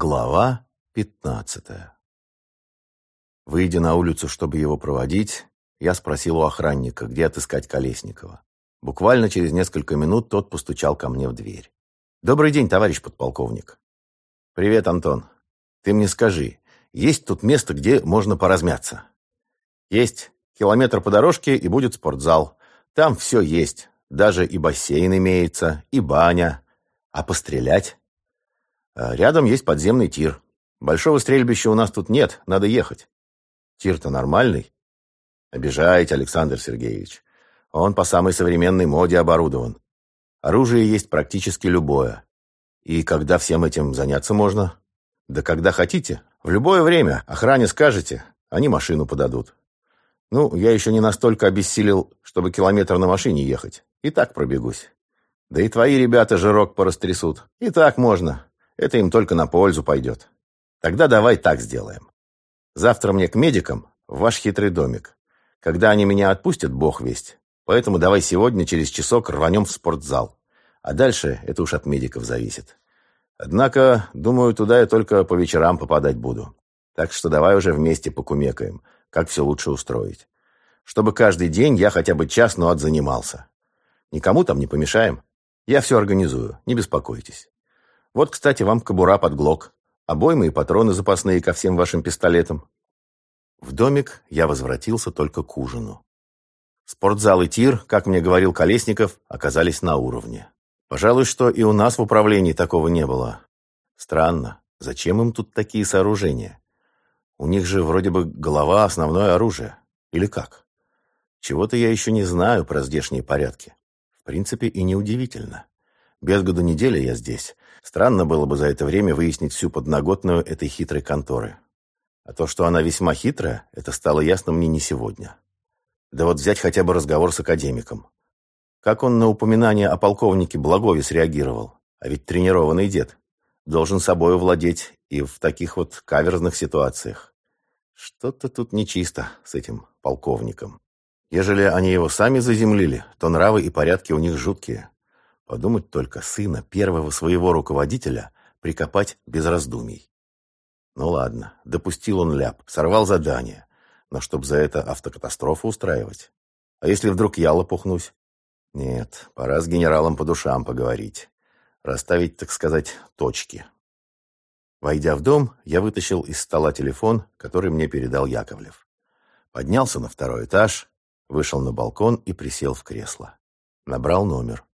Глава пятнадцатая Выйдя на улицу, чтобы его проводить, я спросил у охранника, где отыскать Колесникова. Буквально через несколько минут тот постучал ко мне в дверь. «Добрый день, товарищ подполковник». «Привет, Антон. Ты мне скажи, есть тут место, где можно поразмяться?» «Есть. Километр по дорожке, и будет спортзал. Там все есть. Даже и бассейн имеется, и баня. А пострелять?» А рядом есть подземный тир. Большого стрельбища у нас тут нет, надо ехать. Тир-то нормальный? Обижаете, Александр Сергеевич. Он по самой современной моде оборудован. Оружие есть практически любое. И когда всем этим заняться можно? Да когда хотите. В любое время. Охране скажете, они машину подадут. Ну, я еще не настолько обессилел, чтобы километр на машине ехать. И так пробегусь. Да и твои ребята жирок порастрясут. И так можно. Это им только на пользу пойдет. Тогда давай так сделаем. Завтра мне к медикам в ваш хитрый домик. Когда они меня отпустят, бог весть. Поэтому давай сегодня через часок рванем в спортзал. А дальше это уж от медиков зависит. Однако, думаю, туда я только по вечерам попадать буду. Так что давай уже вместе покумекаем, как все лучше устроить. Чтобы каждый день я хотя бы час, но отзанимался. Никому там не помешаем. Я все организую, не беспокойтесь. Вот, кстати, вам кобура под глок. Обоймы и патроны запасные ко всем вашим пистолетам. В домик я возвратился только к ужину. Спортзал и тир, как мне говорил Колесников, оказались на уровне. Пожалуй, что и у нас в управлении такого не было. Странно, зачем им тут такие сооружения? У них же вроде бы голова – основное оружие. Или как? Чего-то я еще не знаю про здешние порядки. В принципе, и неудивительно. Без году недели я здесь. Странно было бы за это время выяснить всю подноготную этой хитрой конторы. А то, что она весьма хитрая, это стало ясно мне не сегодня. Да вот взять хотя бы разговор с академиком. Как он на упоминание о полковнике Благове среагировал? А ведь тренированный дед. Должен собою владеть и в таких вот каверзных ситуациях. Что-то тут нечисто с этим полковником. Ежели они его сами заземлили, то нравы и порядки у них жуткие. Подумать только, сына первого своего руководителя прикопать без раздумий. Ну ладно, допустил он ляп, сорвал задание. Но чтоб за это автокатастрофу устраивать? А если вдруг я лопухнусь? Нет, пора с генералом по душам поговорить. Расставить, так сказать, точки. Войдя в дом, я вытащил из стола телефон, который мне передал Яковлев. Поднялся на второй этаж, вышел на балкон и присел в кресло. Набрал номер.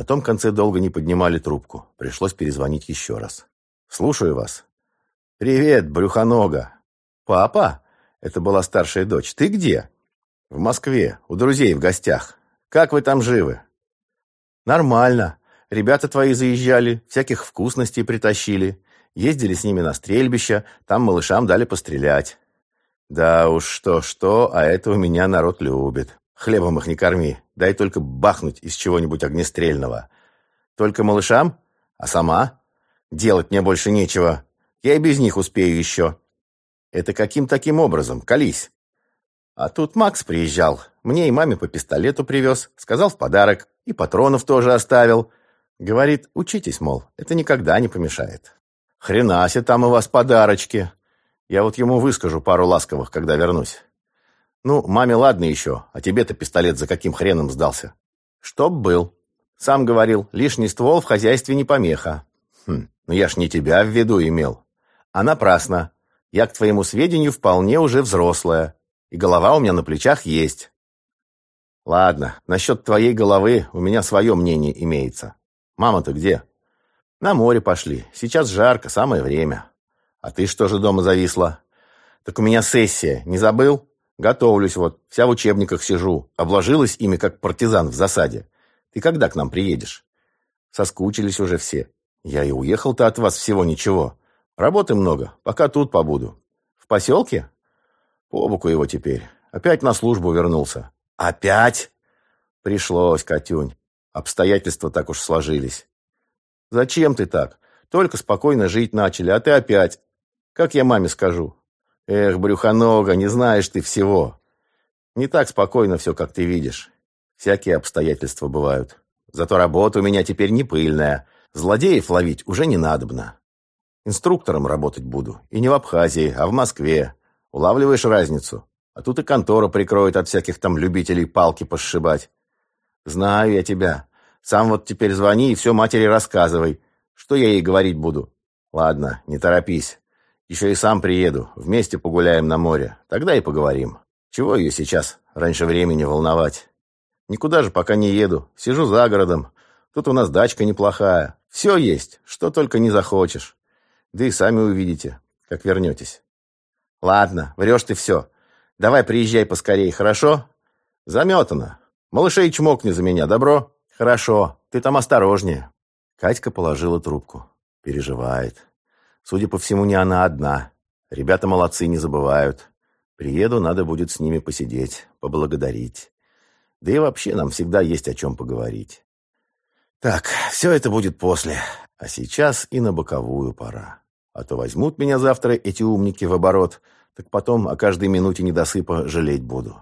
На том конце долго не поднимали трубку. Пришлось перезвонить еще раз. «Слушаю вас». «Привет, брюхонога». «Папа?» Это была старшая дочь. «Ты где?» «В Москве. У друзей в гостях. Как вы там живы?» «Нормально. Ребята твои заезжали, всяких вкусностей притащили. Ездили с ними на стрельбище, там малышам дали пострелять». «Да уж что-что, а это у меня народ любит. Хлебом их не корми. Дай только бахнуть из чего-нибудь огнестрельного. Только малышам? А сама? Делать мне больше нечего. Я и без них успею еще. Это каким таким образом? Колись. А тут Макс приезжал. Мне и маме по пистолету привез. Сказал в подарок. И патронов тоже оставил. Говорит, учитесь, мол, это никогда не помешает. Хренасе там у вас подарочки. Я вот ему выскажу пару ласковых, когда вернусь. Ну, маме ладно еще, а тебе-то пистолет за каким хреном сдался? Чтоб был. Сам говорил, лишний ствол в хозяйстве не помеха. Хм, ну я ж не тебя в виду имел. А напрасно. Я, к твоему сведению, вполне уже взрослая. И голова у меня на плечах есть. Ладно, насчет твоей головы у меня свое мнение имеется. Мама-то где? На море пошли. Сейчас жарко, самое время. А ты что же дома зависла? Так у меня сессия, не забыл? Готовлюсь вот, вся в учебниках сижу. Обложилась ими, как партизан в засаде. Ты когда к нам приедешь? Соскучились уже все. Я и уехал-то от вас всего ничего. Работы много, пока тут побуду. В поселке? По боку его теперь. Опять на службу вернулся. Опять? Пришлось, Катюнь. Обстоятельства так уж сложились. Зачем ты так? Только спокойно жить начали, а ты опять. Как я маме скажу? Эх, брюхонога, не знаешь ты всего. Не так спокойно все, как ты видишь. Всякие обстоятельства бывают. Зато работа у меня теперь не пыльная. Злодеев ловить уже не надобно. Инструктором работать буду. И не в Абхазии, а в Москве. Улавливаешь разницу? А тут и контора прикроет от всяких там любителей палки посшибать. Знаю я тебя. Сам вот теперь звони и все матери рассказывай. Что я ей говорить буду? Ладно, не торопись. Еще и сам приеду. Вместе погуляем на море. Тогда и поговорим. Чего ее сейчас раньше времени волновать? Никуда же пока не еду. Сижу за городом. Тут у нас дачка неплохая. Все есть, что только не захочешь. Да и сами увидите, как вернетесь. Ладно, врешь ты все. Давай приезжай поскорей, хорошо? Заметано. Малышей чмокни за меня, добро? Хорошо, ты там осторожнее. Катька положила трубку. Переживает. Судя по всему, не она одна. Ребята молодцы, не забывают. Приеду, надо будет с ними посидеть, поблагодарить. Да и вообще нам всегда есть о чем поговорить. Так, все это будет после. А сейчас и на боковую пора. А то возьмут меня завтра эти умники в оборот, так потом о каждой минуте недосыпа жалеть буду.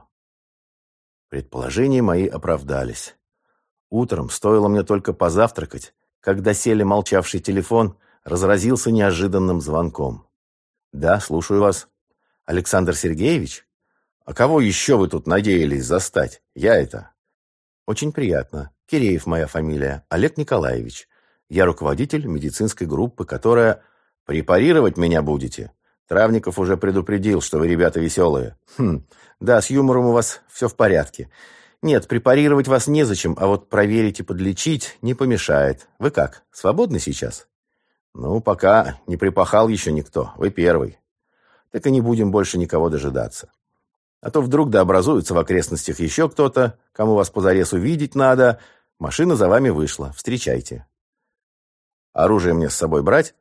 Предположения мои оправдались. Утром стоило мне только позавтракать, когда сели молчавший телефон, разразился неожиданным звонком. «Да, слушаю вас. Александр Сергеевич? А кого еще вы тут надеялись застать? Я это». «Очень приятно. Киреев моя фамилия. Олег Николаевич. Я руководитель медицинской группы, которая... Препарировать меня будете? Травников уже предупредил, что вы ребята веселые. Хм, да, с юмором у вас все в порядке. Нет, препарировать вас незачем, а вот проверить и подлечить не помешает. Вы как, свободны сейчас? Ну, пока не припахал еще никто. Вы первый. Так и не будем больше никого дожидаться. А то вдруг да образуется в окрестностях еще кто-то, кому вас позарез увидеть надо. Машина за вами вышла. Встречайте. Оружие мне с собой брать?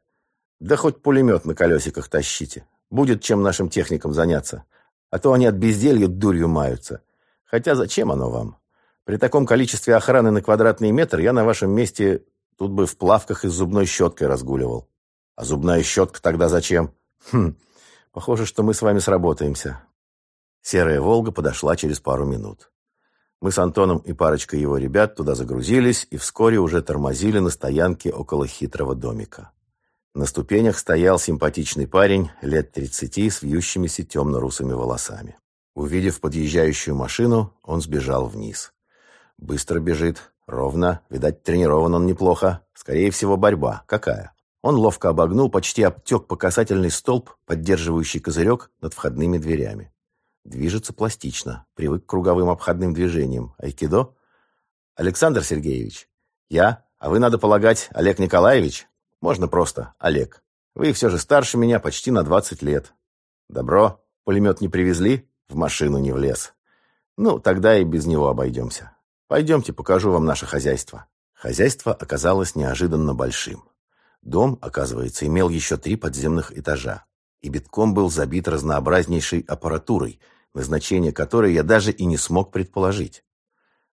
Да хоть пулемет на колесиках тащите. Будет чем нашим техникам заняться. А то они от безделья дурью маются. Хотя зачем оно вам? При таком количестве охраны на квадратный метр я на вашем месте тут бы в плавках и с зубной щеткой разгуливал. А зубная щетка тогда зачем? Хм, похоже, что мы с вами сработаемся. Серая «Волга» подошла через пару минут. Мы с Антоном и парочкой его ребят туда загрузились и вскоре уже тормозили на стоянке около хитрого домика. На ступенях стоял симпатичный парень лет тридцати с вьющимися темно-русыми волосами. Увидев подъезжающую машину, он сбежал вниз. Быстро бежит, ровно, видать, тренирован он неплохо. Скорее всего, борьба. Какая? Он ловко обогнул, почти обтек по касательный столб, поддерживающий козырек над входными дверями. Движется пластично, привык к круговым обходным движениям. Айкидо? Александр Сергеевич. Я, а вы, надо полагать, Олег Николаевич? Можно просто Олег. Вы все же старше меня почти на 20 лет. Добро, пулемет не привезли, в машину не влез. Ну, тогда и без него обойдемся. Пойдемте, покажу вам наше хозяйство. Хозяйство оказалось неожиданно большим. Дом, оказывается, имел еще три подземных этажа и битком был забит разнообразнейшей аппаратурой – назначение которой я даже и не смог предположить.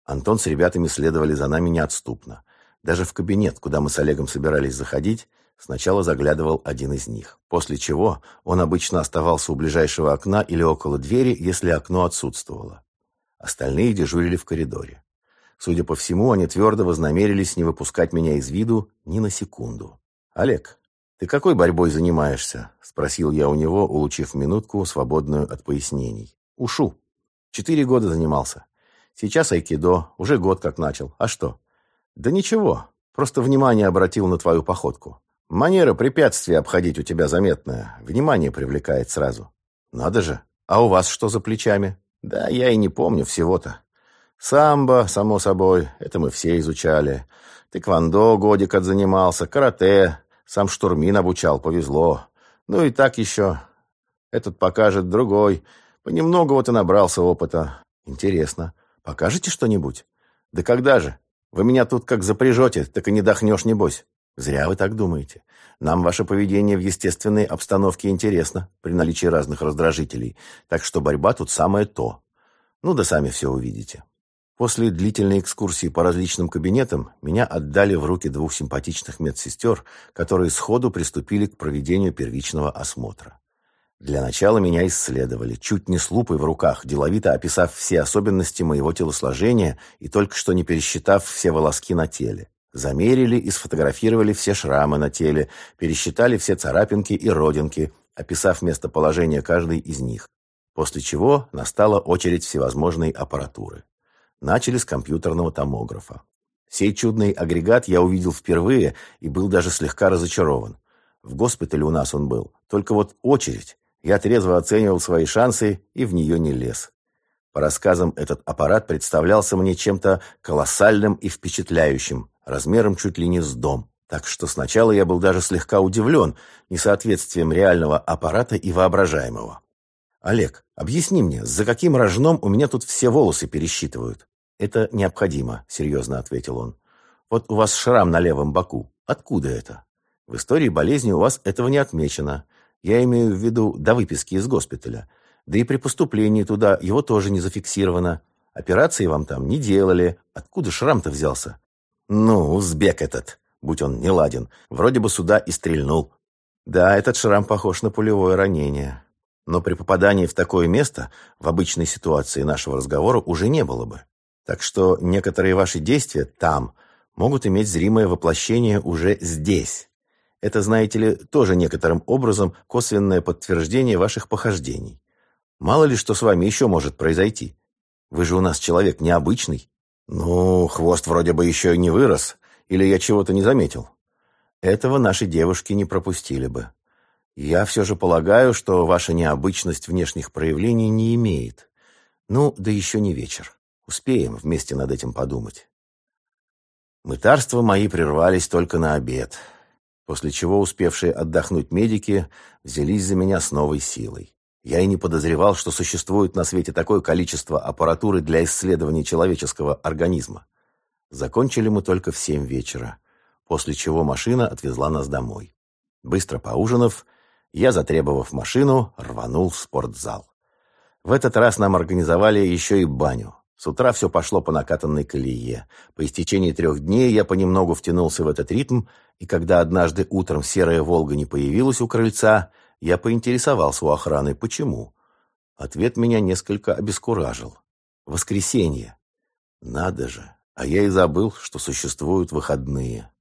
Антон с ребятами следовали за нами неотступно. Даже в кабинет, куда мы с Олегом собирались заходить, сначала заглядывал один из них. После чего он обычно оставался у ближайшего окна или около двери, если окно отсутствовало. Остальные дежурили в коридоре. Судя по всему, они твердо вознамерились не выпускать меня из виду ни на секунду. «Олег, ты какой борьбой занимаешься?» — спросил я у него, улучив минутку, свободную от пояснений. Ушу. Четыре года занимался. Сейчас айкидо, уже год как начал. А что? Да ничего, просто внимание обратил на твою походку. Манера препятствия обходить у тебя заметная. Внимание привлекает сразу. Надо же. А у вас что за плечами? Да я и не помню всего-то. Самбо, само собой, это мы все изучали. Тэквондо годик отзанимался, карате, сам штурмин обучал, повезло. Ну и так еще. Этот покажет другой. Понемногу вот и набрался опыта. Интересно. Покажете что-нибудь? Да когда же? Вы меня тут как запряжете, так и не дохнешь, небось. Зря вы так думаете. Нам ваше поведение в естественной обстановке интересно, при наличии разных раздражителей. Так что борьба тут самое то. Ну да сами все увидите. После длительной экскурсии по различным кабинетам меня отдали в руки двух симпатичных медсестер, которые сходу приступили к проведению первичного осмотра. Для начала меня исследовали, чуть не с лупой в руках, деловито описав все особенности моего телосложения и только что не пересчитав все волоски на теле. Замерили и сфотографировали все шрамы на теле, пересчитали все царапинки и родинки, описав местоположение каждой из них. После чего настала очередь всевозможной аппаратуры. Начали с компьютерного томографа. Сей чудный агрегат я увидел впервые и был даже слегка разочарован. В госпитале у нас он был. Только вот очередь. Я трезво оценивал свои шансы и в нее не лез. По рассказам, этот аппарат представлялся мне чем-то колоссальным и впечатляющим, размером чуть ли не с дом. Так что сначала я был даже слегка удивлен несоответствием реального аппарата и воображаемого. «Олег, объясни мне, за каким рожном у меня тут все волосы пересчитывают?» «Это необходимо», — серьезно ответил он. «Вот у вас шрам на левом боку. Откуда это?» «В истории болезни у вас этого не отмечено. Я имею в виду до выписки из госпиталя. Да и при поступлении туда его тоже не зафиксировано. Операции вам там не делали. Откуда шрам-то взялся?» «Ну, узбек этот, будь он не ладен. Вроде бы сюда и стрельнул». «Да, этот шрам похож на пулевое ранение. Но при попадании в такое место в обычной ситуации нашего разговора уже не было бы. Так что некоторые ваши действия там могут иметь зримое воплощение уже здесь. Это, знаете ли, тоже некоторым образом косвенное подтверждение ваших похождений. Мало ли что с вами еще может произойти. Вы же у нас человек необычный. Ну, хвост вроде бы еще и не вырос, или я чего-то не заметил. Этого наши девушки не пропустили бы. Я все же полагаю, что ваша необычность внешних проявлений не имеет. Ну, да еще не вечер. Успеем вместе над этим подумать. Мытарства мои прервались только на обед, после чего успевшие отдохнуть медики взялись за меня с новой силой. Я и не подозревал, что существует на свете такое количество аппаратуры для исследования человеческого организма. Закончили мы только в семь вечера, после чего машина отвезла нас домой. Быстро поужинав, я, затребовав машину, рванул в спортзал. В этот раз нам организовали еще и баню. С утра все пошло по накатанной колее. По истечении трех дней я понемногу втянулся в этот ритм, и когда однажды утром серая «Волга» не появилась у крыльца, я поинтересовался у охраны, почему. Ответ меня несколько обескуражил. Воскресенье. Надо же, а я и забыл, что существуют выходные.